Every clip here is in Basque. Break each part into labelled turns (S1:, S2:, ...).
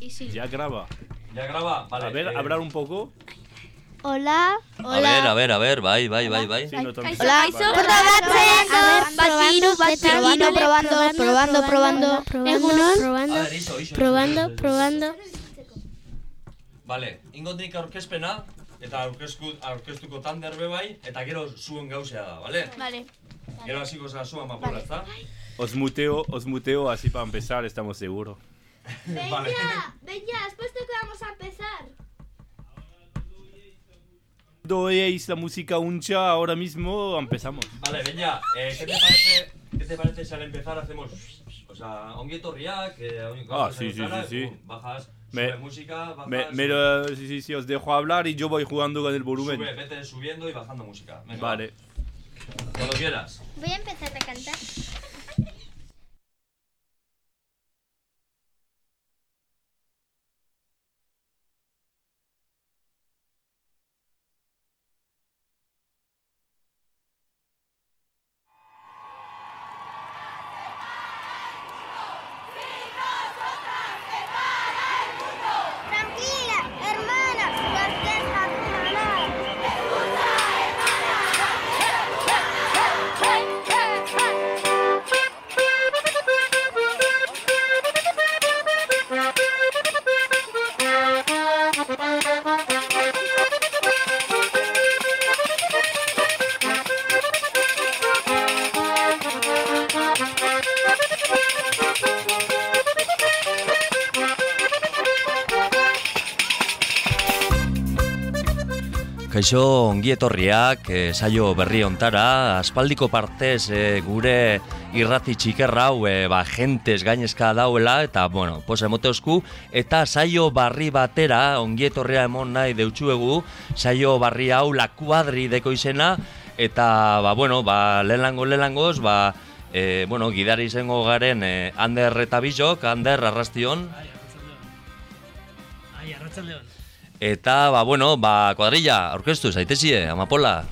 S1: Y sí.
S2: Ya graba.
S3: Ya graba, vale.
S2: A ver,
S3: eh,
S2: hablar un poco.
S1: Hola.
S4: A ver, a ver, a ver, bai, bai, bai, bai.
S2: Sí, no
S5: Hola.
S1: kaixo.
S5: Probatzen. Probando, probando, probando, probando. Probando, probando, probando.
S3: Vale, ingotik aurkezpena, eta aurkezku, aurkeztuko tander be bai, eta gero zuen gauzea da, vale?
S1: Vale.
S3: Gero hasiko zara zuen mapola, ezta?
S2: Os muteo, os muteo así para empezar, estamos seguros.
S3: Vale.
S6: Venga, has puesto que vamos a empezar.
S2: Doéis la música uncha ahora mismo, empezamos.
S3: Vale, venga, eh, ¿qué te parece, qué te parece si al empezar hacemos, o sea, ongi etorriak, eh,
S2: Ah, sí, sí, sí, sí.
S3: bajas,
S2: Me-
S3: música, bajas,
S2: Me, me lo- sí, sí, sí, os dejo hablar y yo voy jugando con el volumen.
S3: sube, vete subiendo y bajando música. Venga,
S2: Vale.
S3: Cuando quieras.
S6: Voy a empezar a cantar.
S4: Kaixo ongi etorriak eh, saio berri ontara, aspaldiko partez eh, gure irrati txikerra hau eh, ba, gentes gainezka dauela eta bueno, pos emoteozku eta saio barri batera ongi etorria emon nahi deutsuegu saio barri hau la kuadri deko izena. Eta ba, bueno, ba, lehenlango lehenlangoz ba, eh, bueno, gidari izango garen eh, Ander eta Bizok, Ander arrastion.
S7: Ai, arratsaldeon.
S4: Eta ba, bueno, ba, kuadrilla, aurkeztu, zaitezie, amapola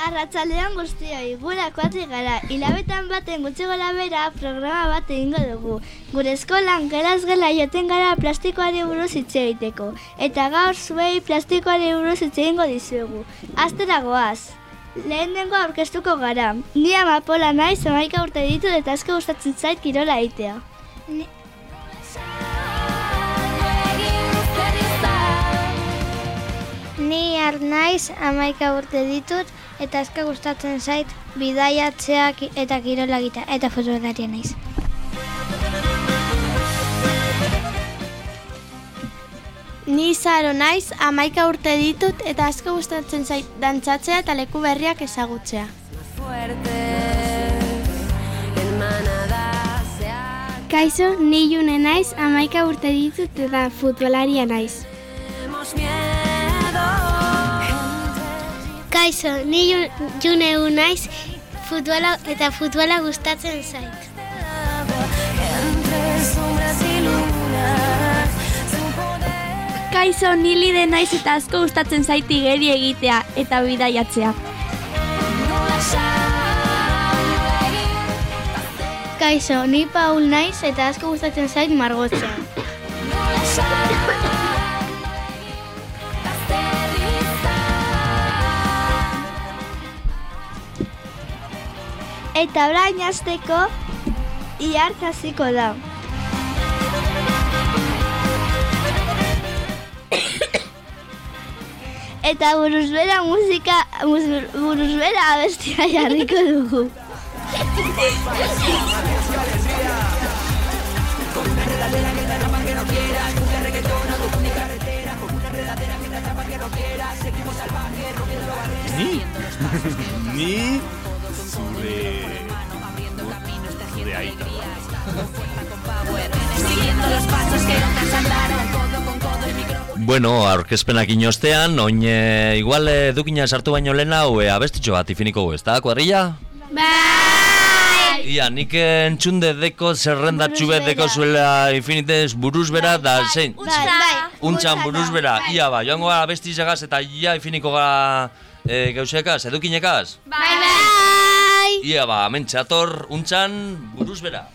S6: Arratsaldean guztioi, gura kuatri gara, hilabetan baten gutxi gola bera programa bat egingo dugu. Gure eskolan geraz gela joten gara plastikoari buruz hitz egiteko, eta gaur zuei plastikoari buruz hitz egingo dizuegu. Astera goaz! Lehenengo aurkeztuko gara. Ni amapola naiz, amaika urte ditu eta asko gustatzen zait kirola egitea.
S5: Ni arnaiz amaika urte ditut eta asko gustatzen zait bidaiatzeak eta kirola egita eta futbolaria naiz. Ni zaro naiz amaika urte ditut eta asko gustatzen zait dantzatzea eta leku berriak ezagutzea. Kaixo, ni june naiz amaika urte ditut eta futbolaria naiz. Kaixo, ni Ju- june naiz futbola eta futbola gustatzen zait.
S8: Kaixo, ni lide naiz eta asko gustatzen zait igeri egitea eta bidaiatzea.
S6: Kaixo, ni Paul naiz eta asko gustatzen zait margotzea. Eta orain hasteko ihark hasiko da. Eta buruzbera musika, mus- buruzbera abestia jarriko dugu.
S2: Ni. Ni. Zure. Zure aita.
S4: Bueno, aurkezpenak inostean, oin e, igual e, dukina sartu baino lehen hau e, abestitxo bat ifiniko gu, ez da, kuadrilla?
S5: Bai!
S4: Ia, nik entxunde deko zerrendatxu bet deko zuela infinitez buruz bera da zein?
S6: Bai, bai.
S4: Untxan buruz bera, ia ba, joango gara abestizagaz eta ia infiniko gara e, gausekaz, edukinekaz?
S5: Bai, bai!
S4: Ia ba, hemen txator, untxan buruz bera.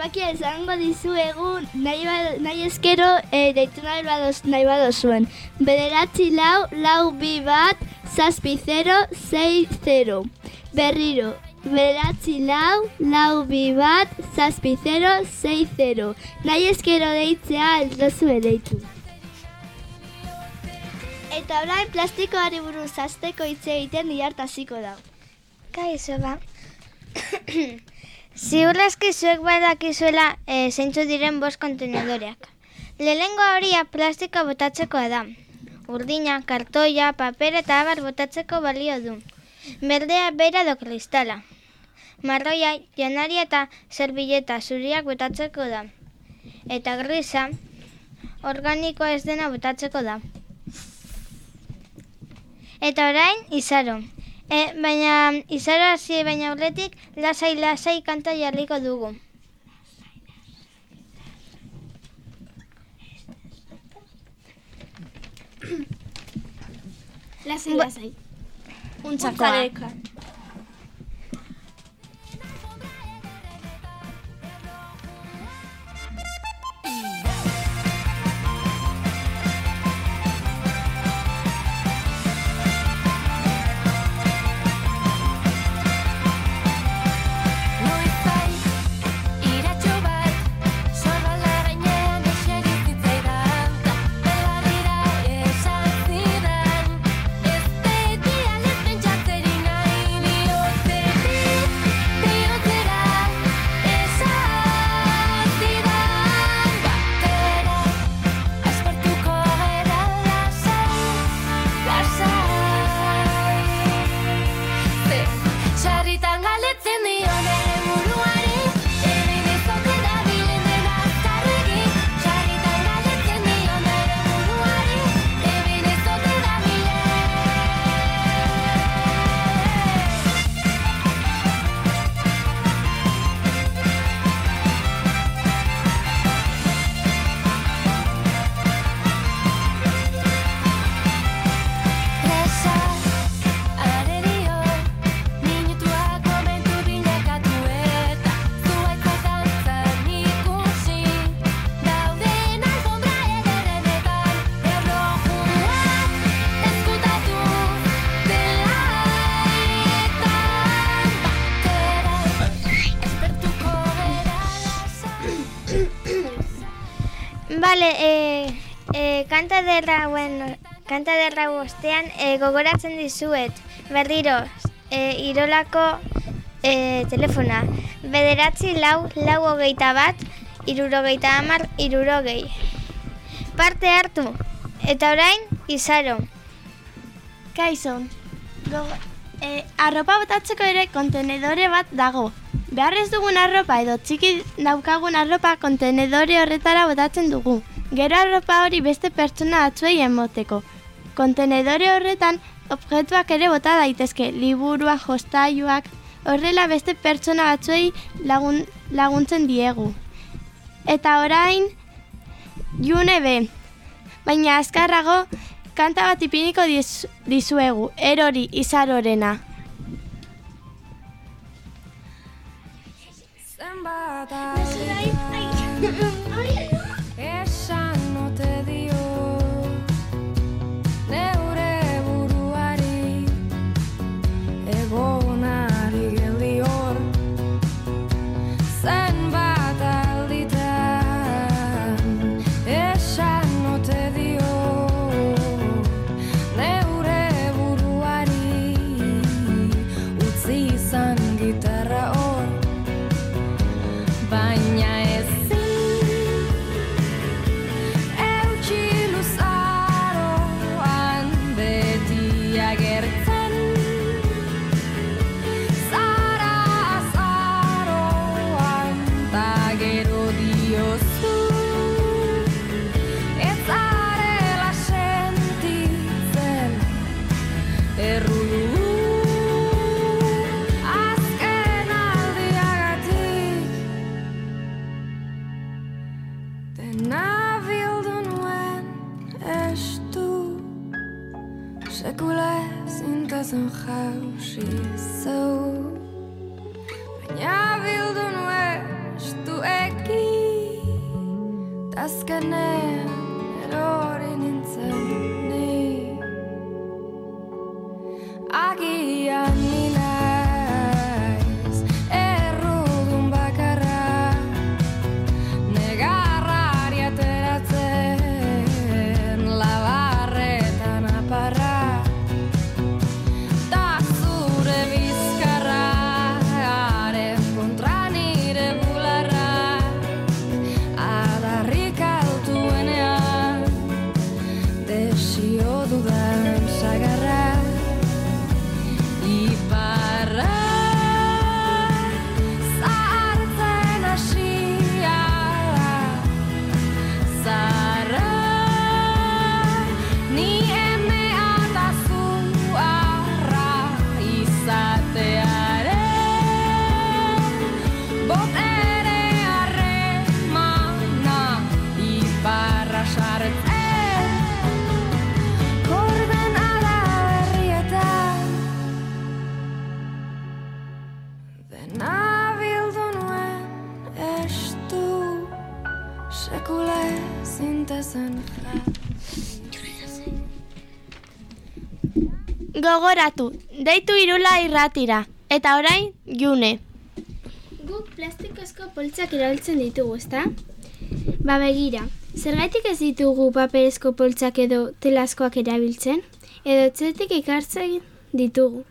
S6: Zenbakia esango dizuegu nahi, ba- nahi eskero e, deitu nahi, badoz, nahi badozuen. Bederatzi lau, lau bi bat, zazpi zero, zei zero. Berriro, bederatzi lau, lau bi bat, zazpi zero, zei zero. Nahi eskero deitzea ez dozue deitu. Eta orain plastikoari buruz azteko hitz egiten diartaziko da.
S5: Kaixo ba. Ziurrezki zuek badakizuela e, zeintzu diren bost kontenedoreak. Lehengo horia plastikoa botatzekoa da. Urdina, kartoia, paper eta abar botatzeko balio du. Berdea bera do kristala. Marroia, janaria eta zerbilleta zuriak botatzeko da. Eta grisa, organikoa ez dena botatzeko da. Eta orain, izaro. E, baina izaro hasi baina aurretik lasai lasai kanta jarriko dugu.
S1: Lasai, lasai.
S9: Untzakoa.
S5: Kanta derra, bueno, kanta derra bostean e, gogoratzen dizuet, berriro, e, irolako e, telefona. Bederatzi lau, lau hogeita bat, irurogeita hamar, irurogei. Parte hartu, eta orain, izaro.
S8: Kaixo, gogo, e, arropa botatzeko ere kontenedore bat dago. Behar dugun arropa edo txiki daukagun arropa kontenedore horretara botatzen dugu. Gero arropa hori beste pertsona batzuei emoteko. Kontenedore horretan objektuak ere bota daitezke, liburuak, jostailuak, horrela beste pertsona batzuei lagun, laguntzen diegu. Eta orain, june be, baina azkarrago, kanta bat ipiniko diz, dizuegu, erori izarorena.
S7: Zenbat
S8: Gogoratu, deitu irula irratira, eta orain, june.
S1: Guk plastikozko poltsak erabiltzen ditugu, ezta? Ba begira, zergaitik ez ditugu paperezko poltsak edo telazkoak erabiltzen? Edo etzetik ekartzen ditugu.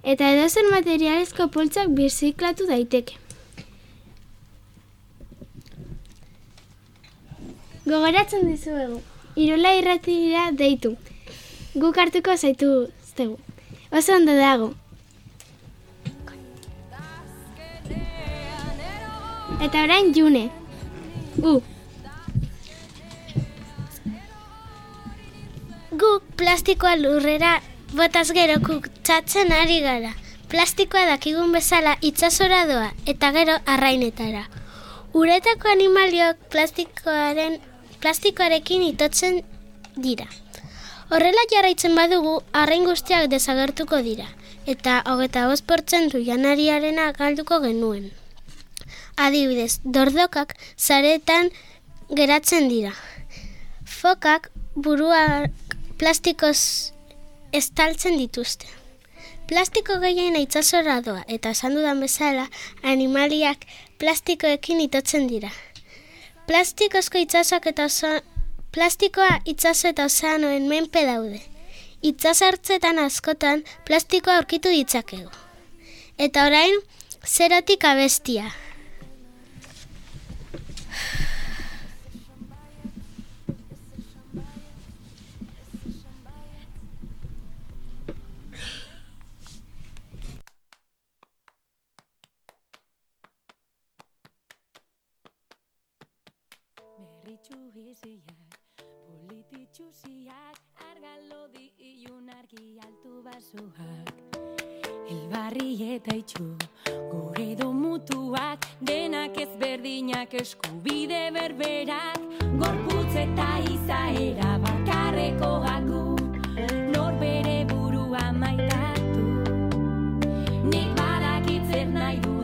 S1: Eta edozen materialezko poltsak birziklatu daiteke. Gogoratzen dizuegu, irola irratira deitu. Guk hartuko zaitu ztegu. Oso ondo dago. Eta orain june. Gu.
S6: Guk plastikoa lurrera botaz gero kutsatzen ari gara. Plastikoa dakigun bezala itsasora doa eta gero arrainetara. Uretako animaliok plastikoaren plastikoarekin itotzen dira. Horrela jarraitzen badugu, arrain guztiak desagertuko dira, eta hogeta bost portzentu janariarena galduko genuen. Adibidez, dordokak zaretan geratzen dira. Fokak buruak plastikoz estaltzen dituzte. Plastiko gehien itxasora doa eta esan dudan bezala animaliak plastikoekin itotzen dira.
S10: Plastikozko itsasoak eta plastikoa itsaso eta ozeanoen menpe daude. Itsasartzetan askotan plastikoa aurkitu ditzakegu. Eta orain, zerotik abestia.
S11: Argalodi ilun argi altu bazuak. Elbarri eta itxu, gure edo mutuak, denak ezberdinak eskubide berberak, gorputz eta izaera bakarreko gaku, nor bere burua maitatu. Nik badakit zer nahi dudan,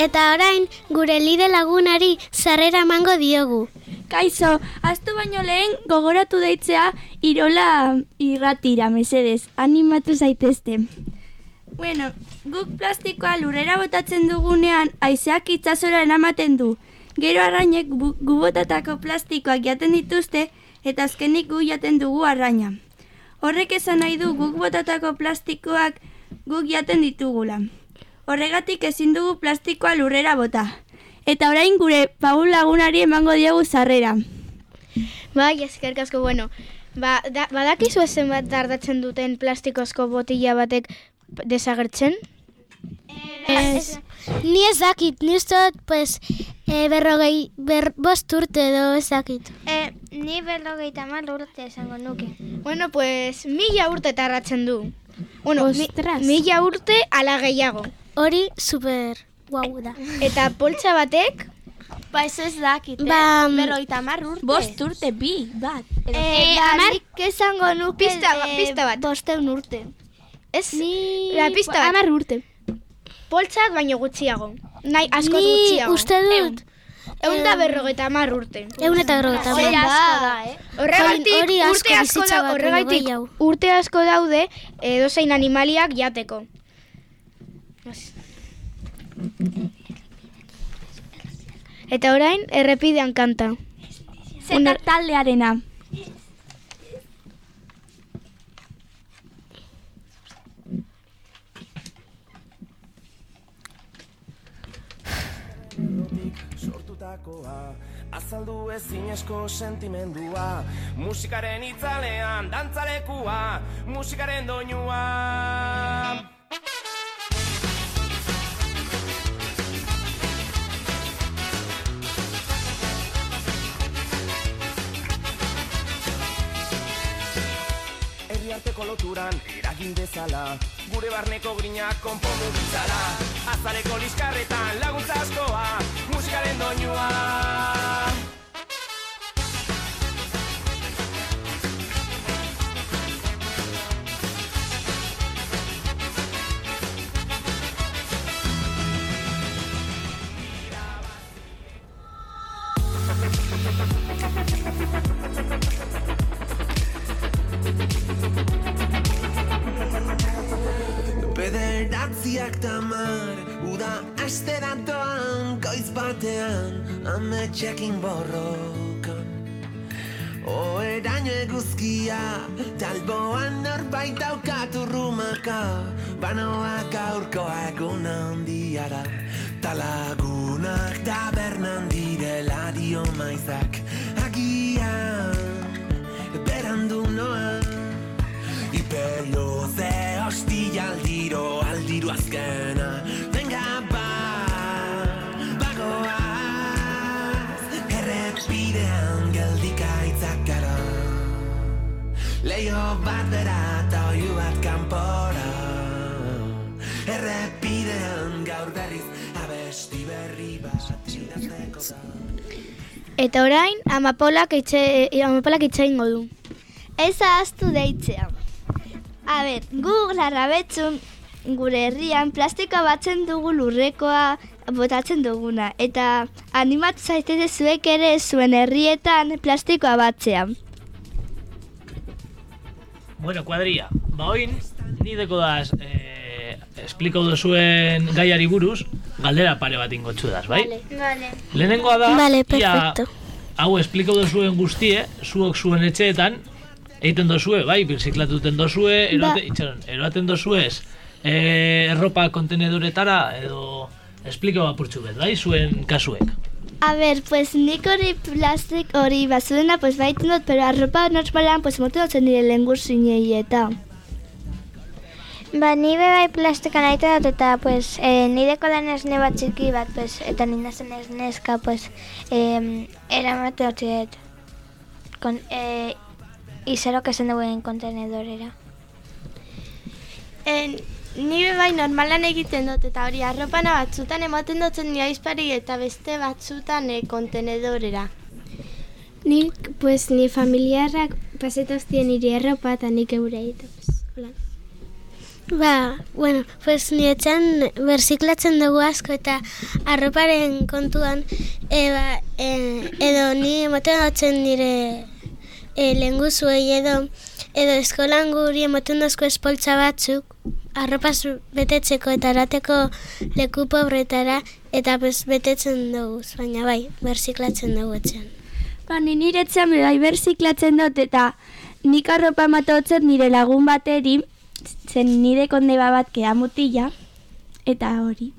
S10: Eta orain, gure lide lagunari sarrera emango diogu.
S12: Kaixo, astu baino lehen gogoratu deitzea Irola irratira, mesedez, animatu zaitezte. Bueno, guk plastikoa lurrera botatzen dugunean haizeak itsasora eramaten du. Gero arrainek gu botatako plastikoak jaten dituzte eta azkenik gu jaten dugu arraina. Horrek esan nahi du guk botatako plastikoak guk jaten ditugula. Horregatik ezin dugu plastikoa lurrera bota. Eta orain gure Paul lagunari emango diogu sarrera.
S13: Bai, eskerrik asko, bueno. Ba, da, badakizu zenbat dardatzen duten plastikozko botila batek desagertzen?
S10: Ez, ni ez dakit, ni uste dut, pues, e, berrogei, ber, bost urte edo ez dakit.
S5: E, ni berrogeita hamar urte esango nuke.
S13: Bueno, pues, mila urte tardatzen du. Bueno, mi,
S12: Ostras.
S13: mila urte ala gehiago.
S10: Hori super guau da.
S13: Eta poltsa batek,
S6: Ba, ez ez dakit, eh?
S10: Ba, mm,
S6: Berroita hamar urte.
S12: Bost urte bi, bat.
S6: Eh,
S13: hamar-
S6: nik esango nuke
S13: Pista ba-
S6: eh,
S13: pista bat.
S6: bosteun urte.
S13: ez,
S6: Ni...
S13: La pista bat.
S6: Hamar urte.
S13: poltsak baino gutxiago. Nahi, askoz
S10: ni
S13: gutxiago.
S10: uste dut,
S13: Egun da berrogeita hamar urte.
S10: egun eta hamar.
S6: asko da, eh?
S13: Horregatik,
S10: Hori asko
S13: urte asko da,
S10: gehiago.
S13: urte asko daude edozein animaliak jateko. Eta orain, errepidean kanta.
S12: Zeta taldearena.
S14: Botakoa Azaldu ezinezko sentimendua Musikaren itzalean dantzalekua Musikaren doinua. Herriarteko loturan eragin dezala Gure barneko grinak konpondu ditzala Azaleko liskarretan laguntza askoa Musikaren doinua Eta
S6: orain, amapolak itxe, amapolak itxe ingo du. Ez ahaztu deitzea. A ber, gu larrabetzun gure herrian plastikoa batzen dugu lurrekoa botatzen duguna. Eta animatu zaitez zuek ere zuen herrietan plastikoa batzea.
S15: Bueno, kuadria, ba oin, ni deko daz, eh, espliko duzuen gaiari buruz, galdera pare bat ingotxu daz, bai?
S5: Vale.
S15: Lehenengoa da,
S10: Vale,
S15: ia,
S10: perfecto.
S15: hau espliko duzuen guztie, zuok zuen etxeetan, egiten dozue, bai, birziklatuten dozue, eroate, itxaron, eroaten dozuez, eh, erropa kontenedoretara, edo espliko apurtxu bet, bai, zuen kasuek.
S6: A ber, pues nik hori plastik hori basudena pues baiten dut, pero arropa normalean pues motu dutzen nire lengur zinei eta.
S5: Ba, ni be bai plastikan aite dut eta, pues, eh, nideko da nesne bat txiki bat, pues, eta nina zen neska, pues, eh, eramate hori dut. Kon, eh, izero que zen duen kontenedorera.
S8: En, ni be bai normalan egiten dut eta hori arropana batzutan ematen dutzen ni aizpari eta beste batzutan e, kontenedorera.
S1: Nik, pues, ni familiarrak pasetoztien nire erropa eta nik eta, pues, hola.
S10: Ba, bueno, pues niretzan berziklatzen dugu asko eta arroparen kontuan e, ba, e, edo ni ematen dutzen nire e, lenguzuei edo edo eskolan guri ematen dozko espoltza batzuk arropa zu- betetzeko eta erateko leku pobretara eta pues, betetzen dugu, baina bai, berziklatzen dugu etxean.
S12: Ba, ni niretzan bai berziklatzen dut eta nik arropa ematotzen nire lagun bateri, zen nire kondeba bat kea mutila, eta hori.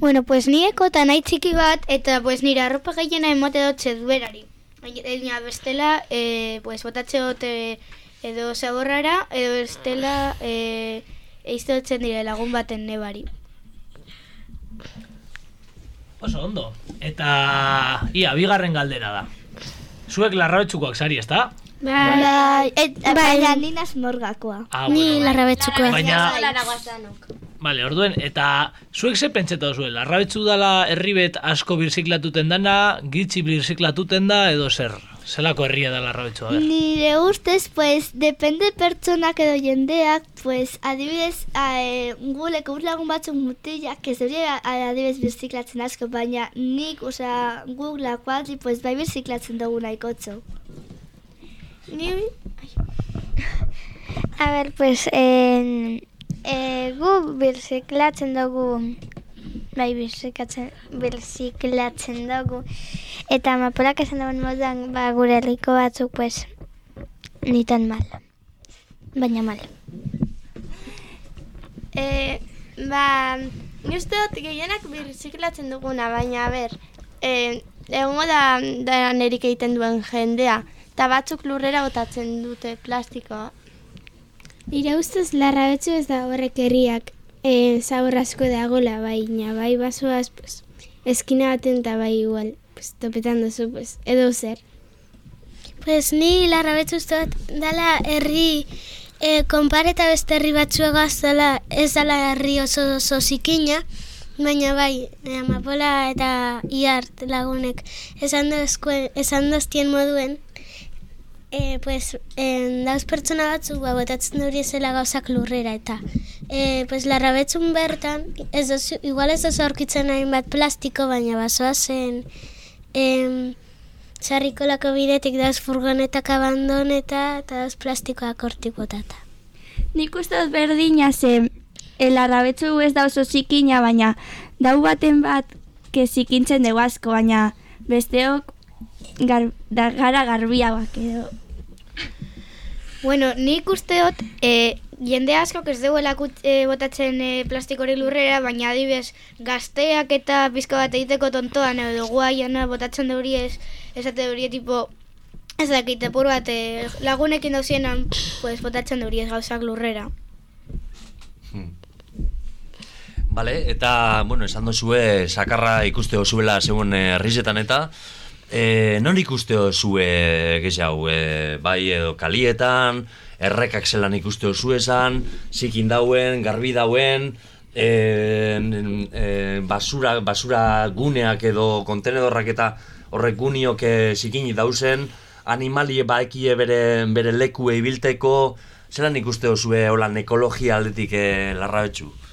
S1: Bueno, pues ni ekota nahi txiki bat, eta pues nire arropa gehiena emote dutxe duerari. Baina bestela, e, pues botatxe dute edo zaborrara, edo bestela e, eizte dutzen dire lagun baten nebari.
S15: Oso ondo. Eta, ia, bigarren galdera da. Zuek larrabetxukoak sari, ezta?
S6: Bai, et, baina ninaz morgakoa.
S15: Ah, Ni bueno, bai.
S10: larrabetxukoa.
S15: Baina- Vale, orduen, eta zuek ze pentseta zuen, larrabetzu dala herribet asko birziklatuten dana, gitxi birziklatuten da, edo zer? Zelako herria da larrabetzu, a ber?
S6: Nire ustez, pues, depende pertsonak edo jendeak, pues, adibidez, e, guleko urlagun batzuk mutilak, ez dure adibidez birziklatzen asko, baina nik, osea, guk lakoaldi, pues, bai birziklatzen dugu nahikotzo.
S8: Ni,
S5: A ber, pues, en, e, gu birziklatzen dugu, bai, birziklatzen, birziklatzen dugu, eta amapolak esan duen moduan, ba, gure herriko batzuk, pues, nitan mal. Baina mal.
S8: e, ba, ni uste dut gehienak birziklatzen duguna, baina, a ber, e, egongo da, da nerik egiten duen jendea, eta batzuk lurrera botatzen dute plastikoa.
S1: Ire ustez larra betzu ez da horrek herriak e, zabor asko dagola, baina bai basoaz, pues, eskina baten eta bai igual, pues, topetan duzu, pues, edo zer.
S10: Pues ni larra uste dut dala herri e, konpare eta beste herri batzuegaz dala ez dala herri oso oso zikina, baina bai, e, amapola eta iart lagunek esan dozkuen, esan doztien moduen, e, pues, en, dauz pertsona batzuk ba, botatzen duri zela gauzak lurrera eta e, pues, larra betzun bertan, ez dozu, igual ez dozu aurkitzen hainbat plastiko, baina basoa zen em, sarrikolako bidetik dauz furgonetak abandoneta eta dauz plastikoak hortik botata.
S12: Nik uste dut berdina ze elarrabetzu ez da oso zikina, baina dau baten bat ke zikintzen dugu asko, baina besteok gar, da, gara garbiagoak edo.
S13: Bueno, nik uste dut, e, jende asko ez duela e, botatzen e, plastikori lurrera, baina adibes gazteak eta pizka bat egiteko tontoan edo guaiana botatzen deuri ez, esate deuri tipo, ez dakit, epur bat e, lagunekin dauzienan, pues, botatzen deuri ez gauzak lurrera.
S4: Bale, eta, bueno, esan dozue, sakarra ikuste zuela zeuen herrizetan eta, e, non ikuste zue gehiago, e, bai edo kalietan, errekak zelan ikuste esan, zikin dauen, garbi dauen, e, e, basura, basura guneak edo kontenedorrak eta horrek guniok e, zikini dauzen, animalie baekie bere, bere leku ibilteko, zelan ikuste zue holan ekologia aldetik e, larra betxu?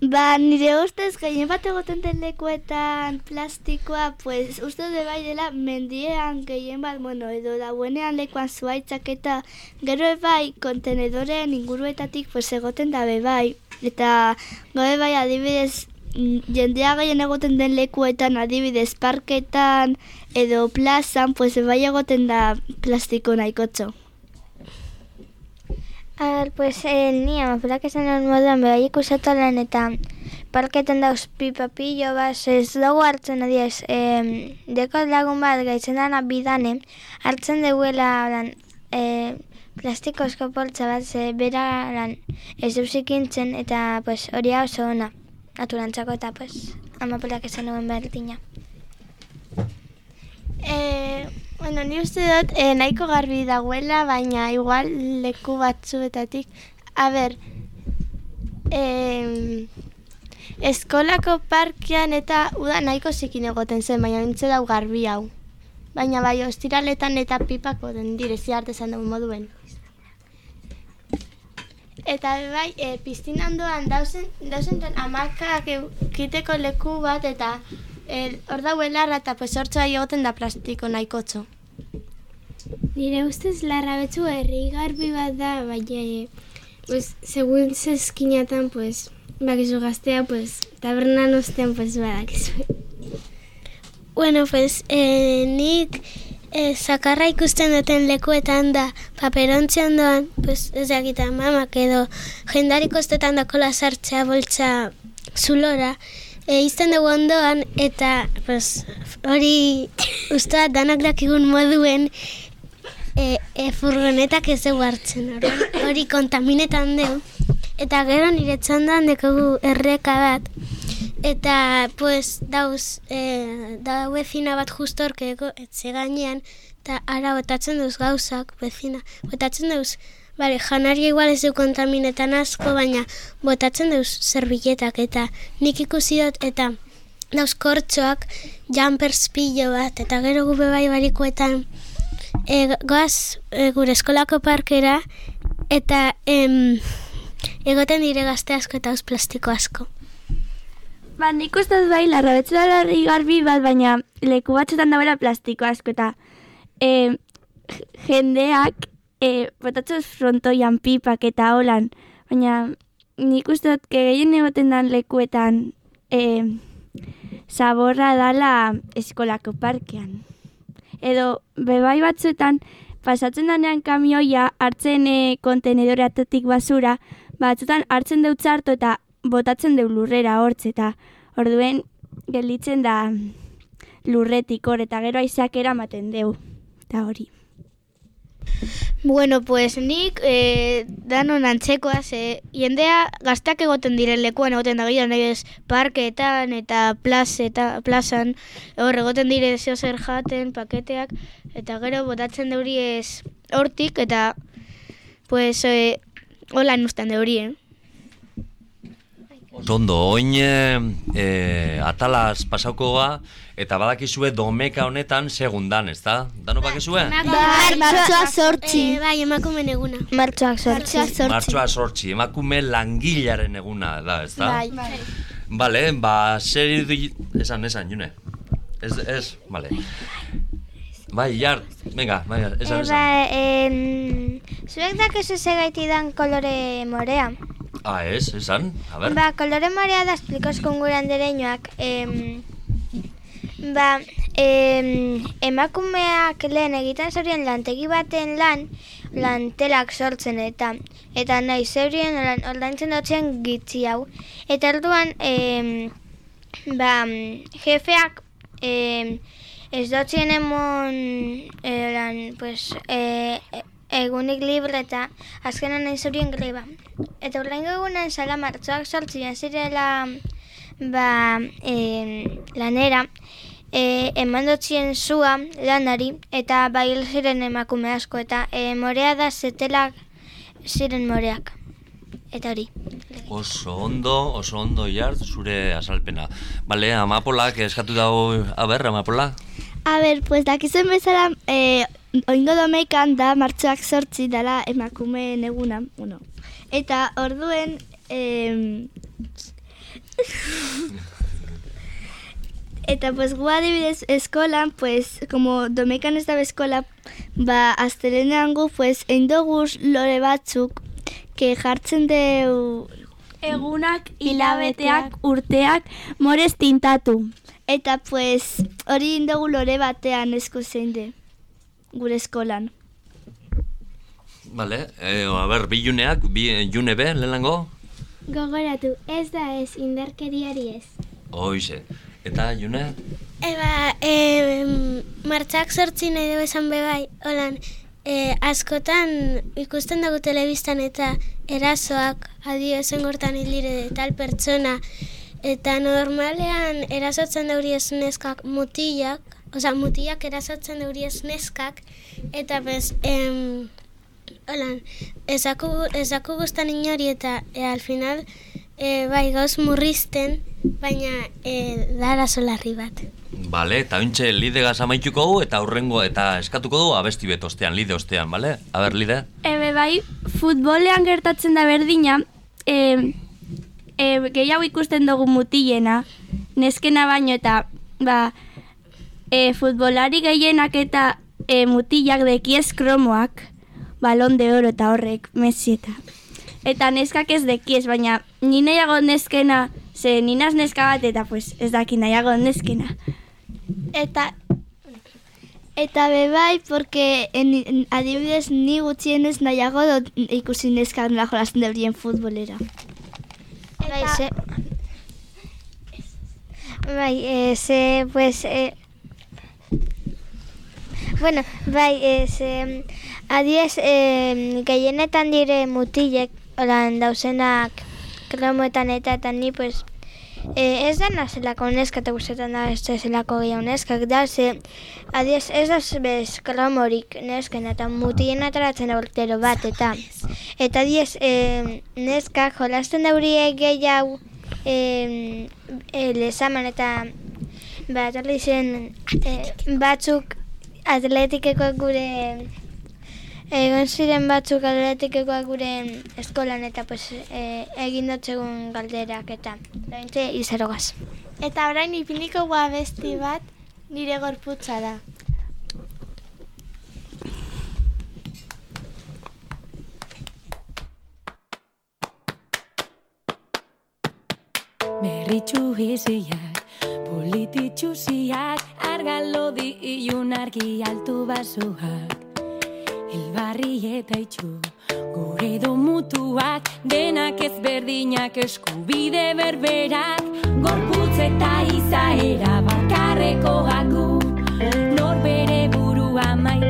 S6: Ba, nire ustez gehien bat egoten den lekuetan plastikoa, pues, uste de bai dela mendiean gehien bat, bueno, edo dauenean lekuan zuaitzak eta gero bai kontenedoren inguruetatik pues, egoten dabe bai. Eta gobe bai adibidez jendea gehien egoten den lekuetan adibidez parketan edo plazan, pues, bai egoten da plastiko nahikotxo.
S5: A ver, pues eh, ni amapulak esan hon moduan behar ikusatu lan eta parketan dauz pipa pillo bas, ez dugu hartzen adiez, eh, deko lagun bat gaitzen dana bidane, hartzen duela lan, eh, plastiko eskopoltza bat ze bera lan ez duzikintzen eta pues, hori oso ona. Naturantzako eta pues, amapulak esan nuen berdina.
S8: Eh, Bueno, ni uste dut eh, nahiko garbi dagoela, baina igual leku batzuetatik. A ber, eh, eskolako parkean eta uda nahiko zikin egoten zen, baina nintze dau garbi hau. Baina bai, ostiraletan eta pipako den direzi arte zen dugu moduen. Eta bai, e, piztinan doan dauzen, dauzen amakak kiteko leku bat eta El, hor dauen larra eta pues hortzoa egoten da plastiko nahikotxo.
S1: Nire ustez larra betzu herri garbi bat da, baina e, pues, segun zeskinatan, pues, bakizu gaztea, pues, tabernan ostean, pues, badakizu.
S10: Bueno, pues, eh, nik eh, sakarra ikusten duten lekuetan da paperontzean doan, pues, ez dakita mamak edo jendariko estetan dakola sartzea boltsa zulora, e, izten dugu ondoan, eta pues, hori usta danak dakigun moduen e, e, furgonetak ez dugu hartzen, hori, hori kontaminetan dugu. Eta gero nire txandan dekogu erreka bat, eta pues dauz, e, da bezina bat justo etxe gainean, eta ara botatzen duz gauzak, bezina, botatzen duz, Bale, janaria igual ez du kontaminetan asko, baina botatzen dauz zerbiletak eta nik ikusi dut eta dauz kortxoak jumpers pillo bat eta gero gube bai barikoetan e, goaz e, gure eskolako parkera eta em, egoten dire gazte asko eta dauz plastiko asko.
S12: Ba, nik dut bai, larra larri garbi bat, baina leku batzutan dagoela plastiko asko eta e, jendeak e, botatzen frontoian pipak eta holan, baina nik uste dut gehien egoten dan lekuetan e, zaborra dala eskolako parkean. Edo bebai batzuetan pasatzen danean kamioia hartzen e, kontenedore atotik basura, batzuetan hartzen dut zartu eta botatzen deu lurrera hortz eta orduen gelditzen da lurretik hor, eta gero aizeak eramaten deu. Eta hori.
S1: Bueno, pues nik eh, danon antzekoa, ze jendea gazteak egoten diren lekuan egoten da gidan, ez parkeetan eta plaz, eta plazan, hor egoten dire zeo zer jaten, paketeak, eta gero botatzen deuri ez hortik, eta pues eh, hola nustan deuri, eh?
S4: Ondo, oin e, atalaz pasauko ga, eta badakizue domeka honetan segundan, ez da? Dano bakizue?
S10: Bai,
S12: martxoak zortzi.
S10: Eh, bai, emakumen eguna.
S5: Martxoak sortzi.
S4: Martxoa sortzi, emakume langilaren eguna da, ez da?
S10: Bai.
S4: Bale, ba, zer. Esan, esan, june. Ez, ez, bale. Bai, jar, venga, bai, esan,
S5: Eba,
S4: esan.
S5: em, zuek dakizu segaitidan kolore morea?
S4: Ah, ez, esan, a ber.
S5: Ba, kolore morea da esplikoskun gure andereinoak. Em, ba, em, emakumeak lehen egiten zorien lantegi baten lan, lantelak sortzen eta eta nahi zeurien lan, ordaintzen dutzen gitzi hau. Eta orduan, em, ba, jefeak em, ez dutzen emon eran, pues, e, e- egunik libre eta azkenan nahi zurien greba. Eta horrein egunen zela martxoak sortzian zirela ba, e, lanera, e, eman dotzien zua lanari eta bail ziren emakume asko eta e, morea da zetelak ziren moreak. Eta hori.
S4: Oso ondo, oso ondo jar, zure azalpena. Bale, amapolak eskatu dago, a ber, amapola?
S6: A ber, pues dakizuen bezala, eh, oingo domeikan da martxoak sortzi dala emakumeen eguna, bueno. Eta orduen, eh, eta pues gu adibidez eskolan, pues, como domeikan ez da eskola, ba, astelenean gu, pues, eindoguz lore batzuk, que jartzen deu
S12: Egunak, hilabeteak, urteak, morez tintatu.
S6: Eta pues hori indogu lore batean esku zein de gure eskolan.
S4: Bale, e, a ber, bi juneak, bi june be, lehenango?
S1: Gogoratu, ez da ez indarkeriari ez.
S4: Hoize. Eta, june?
S10: Eba, e, martxak sortzi nahi dugu esan bebai, holan, e, askotan ikusten dugu telebistan eta erasoak adio zengortan hildire tal pertsona, eta normalean erasotzen dauri ez neskak mutilak, Osa, mutilak erasotzen dauri ez neskak, eta bez, em, holan, ezaku, ezaku guztan inori eta e, al final e, bai gauz murrizten, baina e, da arazo larri bat.
S4: Bale, eta ointxe lide gaz amaituko gu, eta aurrengo, eta eskatuko du abesti bet ostean, lide ostean, bale? A ber, lide?
S12: Ebe bai, futbolean gertatzen da berdina, e, e, gehiago ikusten dugu mutilena, neskena baino eta ba, e, futbolari gehienak eta e, mutilak dekiez kromoak, balon de oro eta horrek, Messi eta. Eta neskak ez dekiez, baina ni nahiago neskena, ze ninaz neska bat eta pues ez daki nahiago neskena.
S6: Eta Eta bebai, porque en, en, adibidez ni gutxienez nahiago dut ikusi neskak nola jolasten deurien futbolera.
S5: Bai, ze... Bai, eh, ze, pues... Eh, bueno, bai, eh, ze... Adiez, eh, gehienetan dire mutilek, oran dauzenak kromoetan eta eta ni, pues... Eh, ez da nazelako neska eta guztetan da ez zelako gehiago neskak da, ze adiez ez da bez kromorik nesken eta mutien ataratzen da urtero bat eta eta adiez eh, neskak jolasten daurie gehiago eh, eh, lezaman eta bat zen eh, batzuk atletikekoak gure Egon ziren batzuk atletikekoak gure eskolan eta pues, e, egin dutzegun galderak eta daintze izarogaz.
S8: Eta orain ipiniko abesti bat nire gorputza da.
S7: Berritxu iziak, polititxu ziak, argalodi ilun argi altu basoak. Hilbarri eta itxu, gure edo mutuak, denak ezberdinak eskubide berberak, gorputz eta izaera bat
S11: bakarrekoak gu Norbere burua maitatu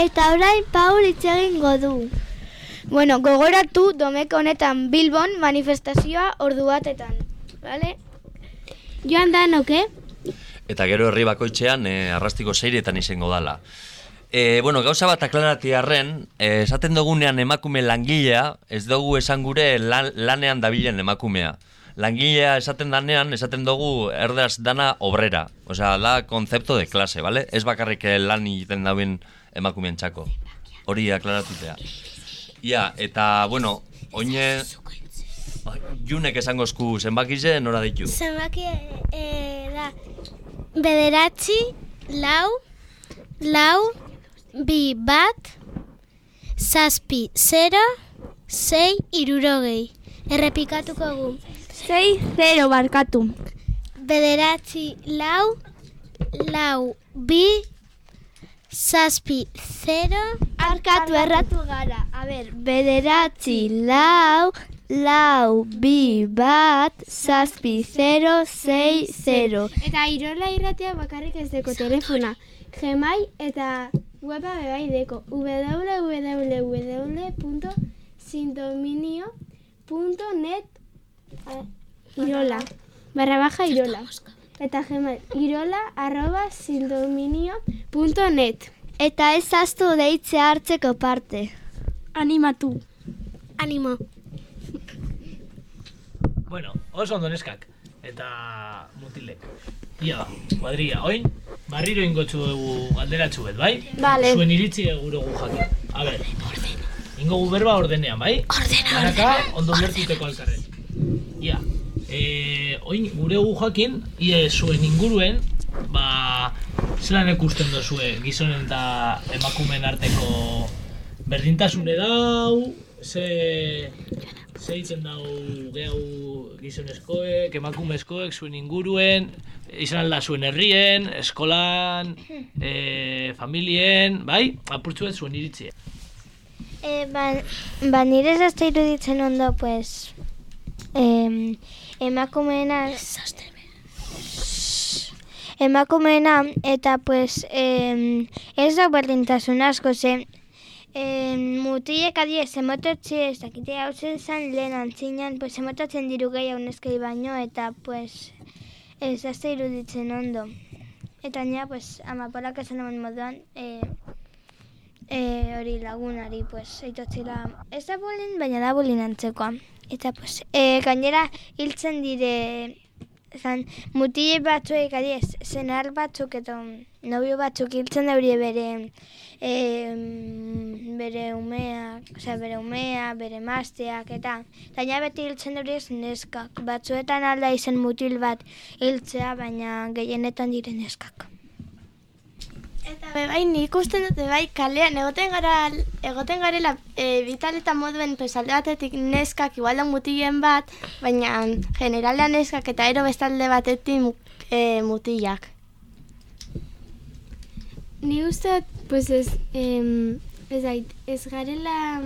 S11: Eta
S6: orain Paul hitz egingo du.
S13: Bueno, gogoratu domeko honetan Bilbon manifestazioa ordu batetan, vale?
S1: Joan da noke?
S4: Eta gero herri bakoitzean e, arrastiko seiretan izango dala. E, bueno, gauza bat aklaratiarren, e, esaten dugunean emakume langilea, ez dugu esan gure lan, lanean dabilen emakumea. Langilea esaten danean, esaten dugu erdaz dana obrera. Osea, da konzepto de klase, vale? Ez bakarrik eh, lan egiten dauen emakumeen txako. Hori aklaratutea. Ia, eta, bueno, oine... Junek esango esku zenbakize nora ditu.
S10: Zenbaki e, da bederatzi, lau, lau, bi bat, zazpi, zero, sei, irurogei. Errepikatuko gu.
S12: Sei, zero barkatu.
S10: Bederatzi, lau, lau, bi, zazpi, zero,
S6: Arkatu erratu gara. A ber, bederatzi, lau, lau, bi, bat, zazpi, zero, sei, zero.
S1: Eta irola irratia bakarrik ez deko telefona. Gmail eta weba bebai deko www.sindominio.net eh, Irola. barra baja irola. Eta irola arroba sildominio.net.
S6: Eta ez aztu deitzea hartzeko parte.
S12: Animatu.
S10: Animo.
S15: Bueno, oso ondo neskak. Eta mutilek. Ia, kuadria, oin, barriro ingotxu dugu galderatxu bet, bai?
S8: Vale.
S15: Zuen iritzi gure gu jakin. A ber, ingo gu berba ordenean, bai? Ordena, Banaka, ondo lertuteko alkarren. Ia, e, oin, gure gu jakin, ie zuen inguruen, ba, zelan ikusten dozue gizonen eta emakumeen arteko berdintasune dau, ze, ze egiten dau gehau gizonezkoek, emakumezkoek, zuen inguruen, izan alda zuen herrien, eskolan, e, familien, bai? Apurtzuet zuen iritzia.
S5: E, ba, ba nire zazte iruditzen ondo, pues, em, emakumeena... Emakumeena, eta pues, em, ez da berdintasun asko, ze, em, mutilek adiez, emototzi ez dakite hau zen zan lehen antzinan, pues, emototzen diru gehiago neskei baino, eta pues, ez da iruditzen ondo. Eta nire, pues, amapolak esan eman moduan, e, e, hori lagunari, pues, eitotzila, ez da bulin, baina da bulin antzekoa. Eta, pues, e, gainera, hiltzen dire, zan, mutile batzuek, adiez, zenar batzuk eta nobio batzuk hiltzen daurie bere, e, bere umea, osea, bere umea, bere mazteak, eta, gaina beti hiltzen daurie neskak. Batzuetan alda izen mutil bat hiltzea, baina gehienetan dire neskak.
S8: Eta bebai, nik usten dut bebai kalean egoten gara egoten garela e, vital eta moduen pues, alde batetik neskak igual da mutilen bat, baina generalean neskak eta ero bestalde batetik e, mutilak.
S1: Ni uste pues ez, em, ez ez garela...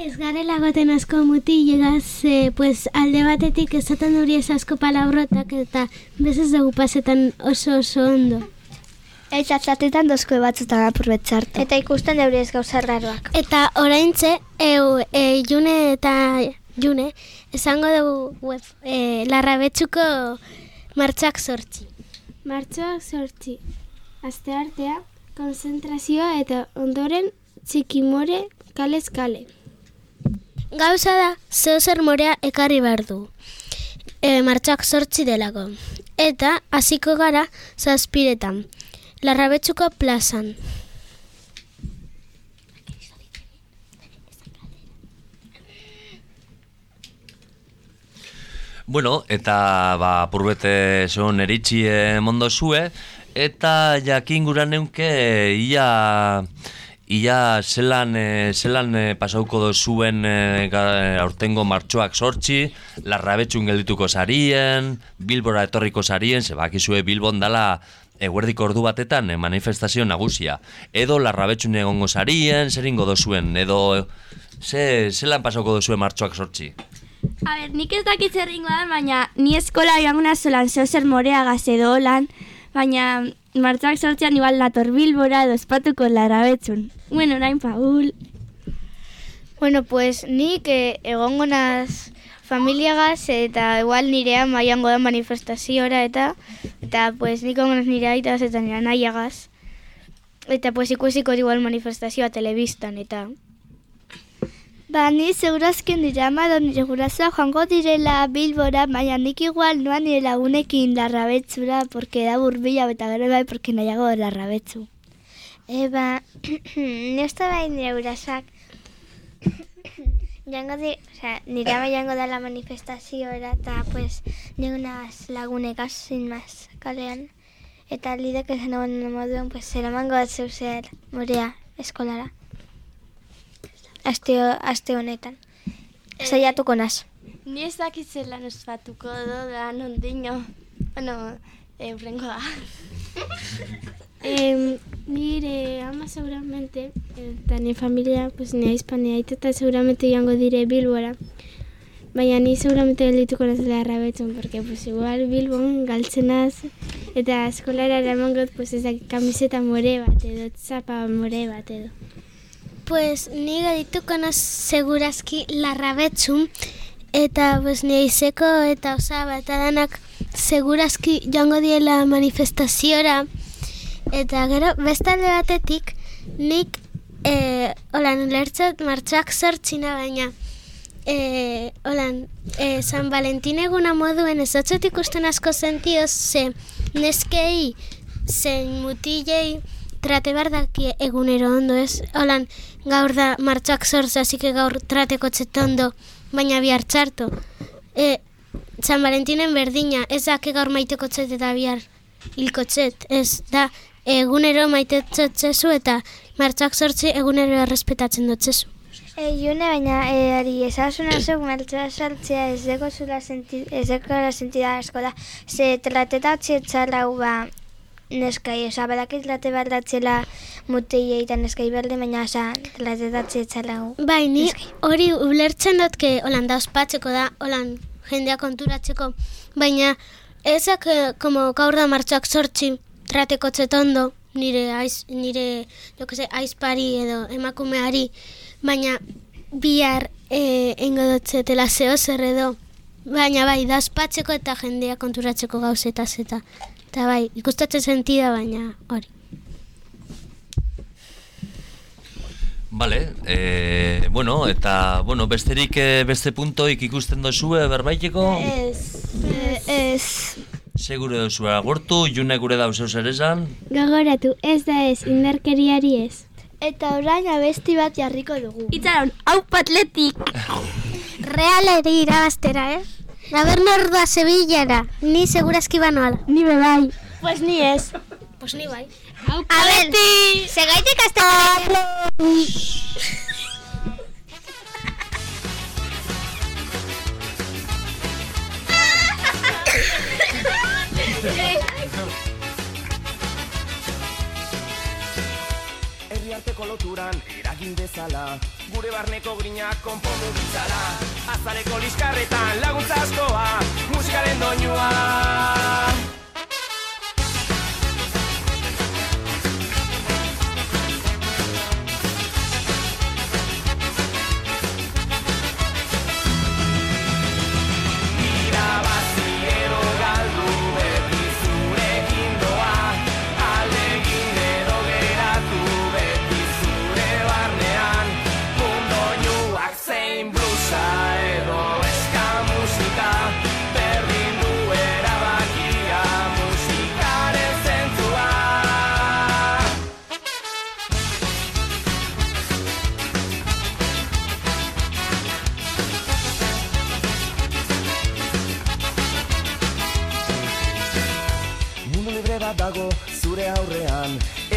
S10: Ez garela goten asko mutilegaz, eh, pues alde batetik esaten duri ez asko palabrotak eta bezez dugu pasetan oso oso ondo.
S6: Eta txatetan dozko batzutan apurbetxartu.
S5: Eta ikusten daure ez gauza raroak.
S10: Eta oraintze, eu, e, june eta june, esango dugu web, e, larrabetsuko martxak sortzi.
S1: Martxoak sortzi. Aste artea, konzentrazioa eta ondoren txikimore kalez kale.
S10: Gauza da, zeo zer morea ekarri behar du. E, martxak sortzi delako. Eta hasiko gara zazpiretan. Larrabetsuko plazan.
S4: Bueno, eta ba, purbete zon eritxi mondo zue, eta jakin gura neunke ia, ia zelan, eh, zelan eh, pasauko dozuen eh, ga- aurtengo martxoak sortzi, larrabetxun geldituko sarien, bilbora etorriko sarien, ze bakizue bilbon dala eguerdiko ordu batetan eh, manifestazio nagusia. Edo larrabetxun egongo sarien, zer ingo dozuen, edo ze, zelan pasauko dozuen martxoak sortzi.
S12: A ber, nik ez dakit zer egingo da, baina ni eskola joan guna zolan zer moreagaz edo holan, baina martxak sortzean igual nator bilbora edo espatuko larabetzun. Bueno, nain Paul.
S13: Bueno, pues nik eh, egongo naz familiagaz eta igual nire ama joango da manifestaziora eta eta pues nik egongo naz nire aitaz eta nire nahiagaz. Eta pues ikusiko igual manifestazioa telebistan eta
S6: Ba, ni segurazken dira ama da nire gurasoa joango direla bilbora, baina nik igual noan nire lagunekin larrabetzura, porque da burbila eta gero bai, porque nahiago larrabetzu.
S5: Eba, ni uste bai nire gurasak joango di, osea, nire ama joango da la manifestaziora eta pues neunaz lagunekaz sin más kalean. Eta lidek esan egon moduan, pues zeramango bat zeu zer morea eskolara. Aste, aste honetan. Saiatuko naz.
S8: Ni ez dakit zelan ospatuko da nondino. Bueno, eh, urrengoa.
S1: Em, nire ama seguramente, eta nire familia, pues nire hispania eta seguramente joango dire Bilbora. Baina ni seguramente geldituko nazela errabetzen, porque pues igual Bilbon galtzenaz, eta eskolara eramangot, pues ez dakit kamiseta more bat edo, zapa more bat edo.
S10: Pues ni gadituko naz segurazki larrabetzu. Eta pues ni izeko eta osaba eta danak segurazki joango diela manifestaziora. Eta gero bestalde batetik nik eh, holan ulertzat martxoak sortzina baina eh, holan eh, San Valentin eguna moduen ez dut ikusten asko sentioz ze neskei zein mutilei trate behar daki egunero ondo ez? Holan gaur da martxoak sortza así que gaur trateko ondo baina bihar txarto. E, San Valentinen berdina ez da gaur maiteko txet eta bihar hilko txet ez da egunero maite txetzezu eta martxoak sortzi egunero errespetatzen dutzezu
S5: E, June, baina e, ari esasuna zuk martxoa sartzea ez deko zula senti, ez deko la sentida asko da. Ze trateta txetxala ba neskai, oza, badakit trate behar datzela mutei eta neskai berde, baina oza, trateta txetxala
S10: Bai, ni hori ulertzen dut, que holan ospatzeko da, holan jendea konturatzeko, baina ezak, eh, como gaur da martxoak sortzi, trateko txetondo, nire aiz, nire, jo que se, aizpari edo emakumeari, baina bihar e, engo dutzetela zeo zer edo, baina bai, da ospatzeko eta jendea konturatzeko gauzetaz eta, eta bai, ikustatzen sentida, baina hori.
S4: Vale, e, bueno, eta, bueno, besterik eh, beste puntoik ikusten dozue berbaiteko?
S6: Ez, ez.
S4: Segure duzu agurtu, june gure dauzeu zer esan?
S1: Gogoratu, ez da ez, indarkeriari ez.
S6: Eta orain abesti bat jarriko dugu.
S12: Itzaron, hau patletik!
S10: Realeri irabaztera, eh? Gaber nordua Sevillara, ni segurazki banoala.
S1: Ni bebai.
S6: Pues ni ez.
S10: Pues ni bai.
S5: Abeti! Segaitik azte
S16: Herriarteko loturan eragin dezala Gure barneko grinak konpondu ditzala. Azaleko liskarretan laguntza askoa Musikaren doinua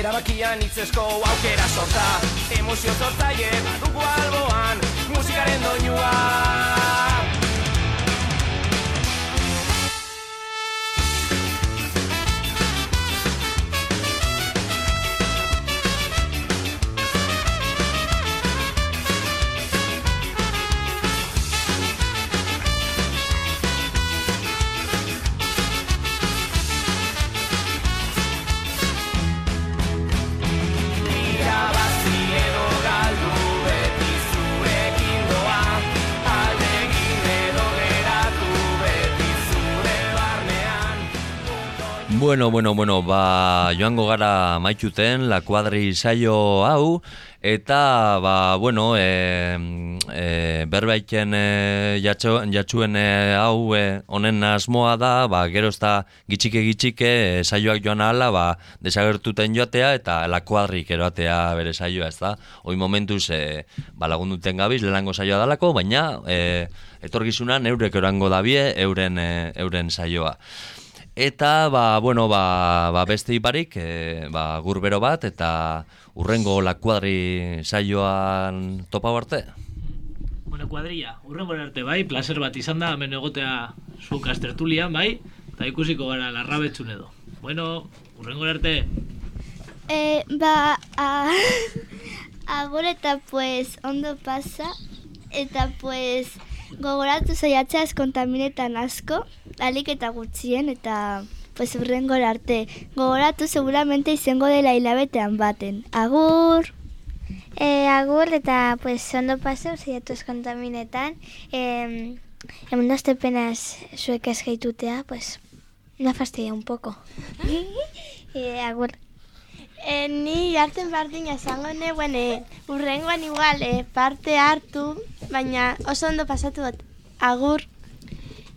S16: Erabakian itzesko aukera sorta. Emozio sortzaile badugu alboan Musikaren doinua
S4: Bueno, bueno, bueno, ba, joango gara maituten, la kuadri saio hau, eta, ba, bueno, e, e, berbaiten e, jatxo, jatxuen e, hau e, honen asmoa da, ba, gero ez da gitxike gitxike e, saioak joan ahala, ba, desagertuten joatea, eta la kuadrik eroatea bere saioa, ez da? Hoi momentuz, e, ba, lagunduten gabiz, lehenango saioa dalako, baina, e, etorgizunan eurek erango dabie, euren, e, euren saioa. Eta, ba, bueno, ba, ba beste iparik, e, ba, gurbero bat, eta urrengo la kuadri saioan topa arte.
S15: Bueno, kuadrilla, urrengo arte bai, placer bat izan da, hemen egotea zuk astertulian, bai, eta ikusiko gara larrabetzun edo. Bueno, urrengo arte.
S6: Eh, ba, a, agur eta pues ondo pasa, eta pues gogoratu zaiatzeaz kontaminetan asko, alik eta gutxien, eta pues urrengo arte. Gogoratu seguramente izango dela hilabetean baten. Agur!
S5: E, agur eta pues, ondo paseu, zeiatu kontaminetan. E, Emun dazte penaz zuek ez gaitutea, pues, ha fastidia un poco. e, agur.
S8: E, ni jartzen bardina esango neuen, e, urrengoan igual e, parte hartu, baina oso ondo pasatu dut. Agur.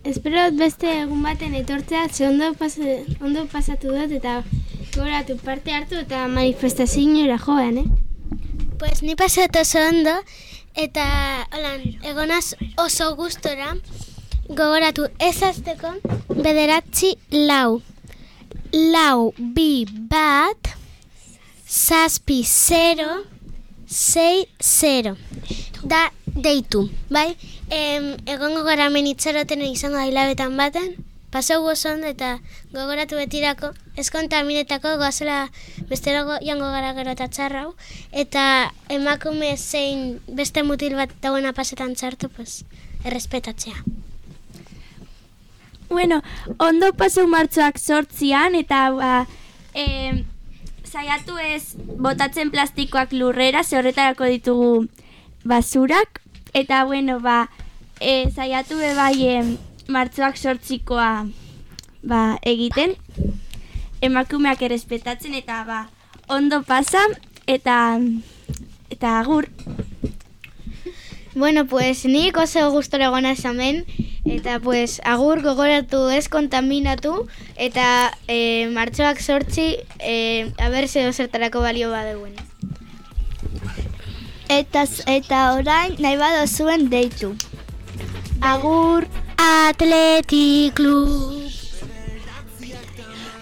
S1: Espero dut beste egun baten etortzea, ze ondo, pas, ondo pasatu dut eta goratu parte hartu eta manifestazioera joan, eh?
S10: Pues ni pasatu oso ondo eta holan, egonaz oso gustora gogoratu ez azteko bederatzi lau. Lau bi bat zazpi zero sei zero. Da deitu, bai? Em, egongo gara menitzeroten izango hilabetan baten, pasau gozon eta gogoratu betirako, ez kontaminetako goazela bestero go- joango gara gero eta txarrau, eta emakume zein beste mutil bat dagoena pasetan txartu, pues, errespetatzea.
S12: Bueno, ondo paseu martxoak sortzian eta ba, e, saiatu ez botatzen plastikoak lurrera, ze horretarako ditugu basurak. Eta bueno, ba, e, saiatu be bai e, martxoak sortzikoa ba, egiten. Emakumeak errespetatzen eta ba, ondo pasa eta eta agur.
S13: Bueno, pues nik oso gustora egona hemen eta pues agur gogoratu ez kontaminatu eta e, martxoak sortzi e, aber zeo zertarako balio badeuen.
S6: Eta, eta orain nahi badozuen deitu. Agur.
S10: Atleti Club.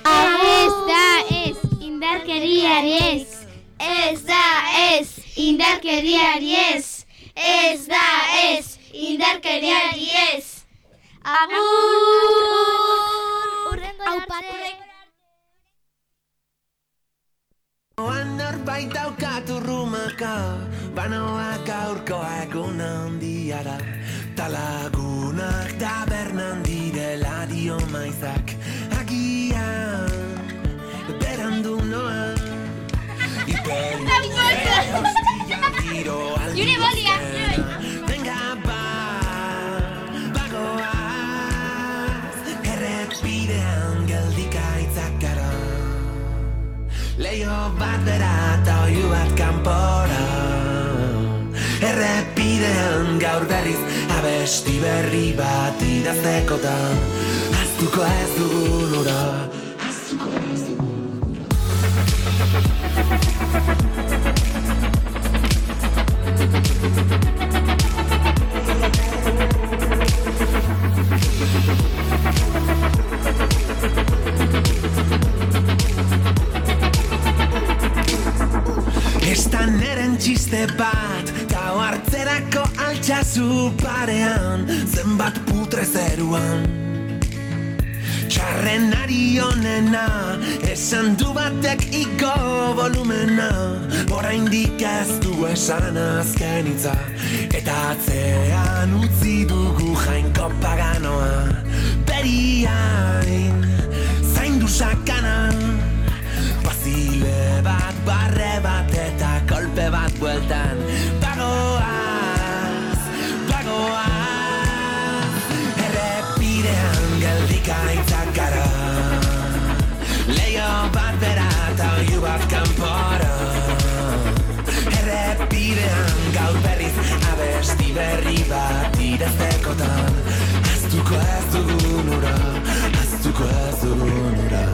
S1: Ez da ez, indarkeriari ez.
S6: Ez da ez, indarkeriari ez. Ez da ez, indarkeriari ez. Agur. Urrengo arte.
S14: Oan norbait daukat urrumaka Banoak aurkoa egun handiara Talagunak tabernan direla dio maizak
S6: Jure bolia.
S14: Venga ba, bagoaz Errepidean geldika itzak gara. Leio bat bera eta oiu bat kanpora. Errepidean gaur berriz abesti berri bat idaztekotan. Aztuko ez dugun ura. Ez da neren txiste bat Ta hartzerako altxazu parean Zenbat putre zeruan Txarren ari honena Esan du batek iko volumena. Oraindik ez du esan azken hitza Eta atzean utzi dugu jainko paganoa ura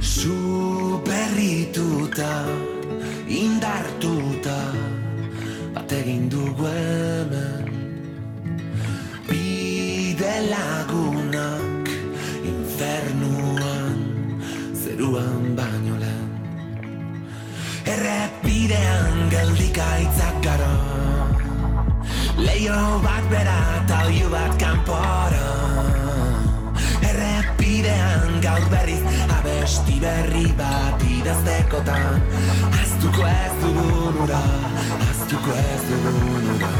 S14: Zu indartuta, bat egin dugu hemen. Bide lagunak, infernuan, zeruan baino lehen. Errepidean geldika itzak gara Leio bat bera eta oiu bat kanpora. Errepidean gaur berriz abesti berri bat idaztekotan. Aztuko ez dugun ura, aztuko ez dugun ura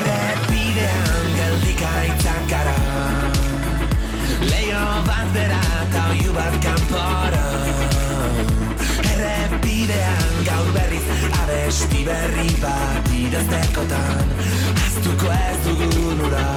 S14: Errepidean geldika itzak gara. Leio Baino batera eta oiu bat kanpora Errepidean gaur berriz abesti berri bat idaztekotan Aztuko ez dugun ura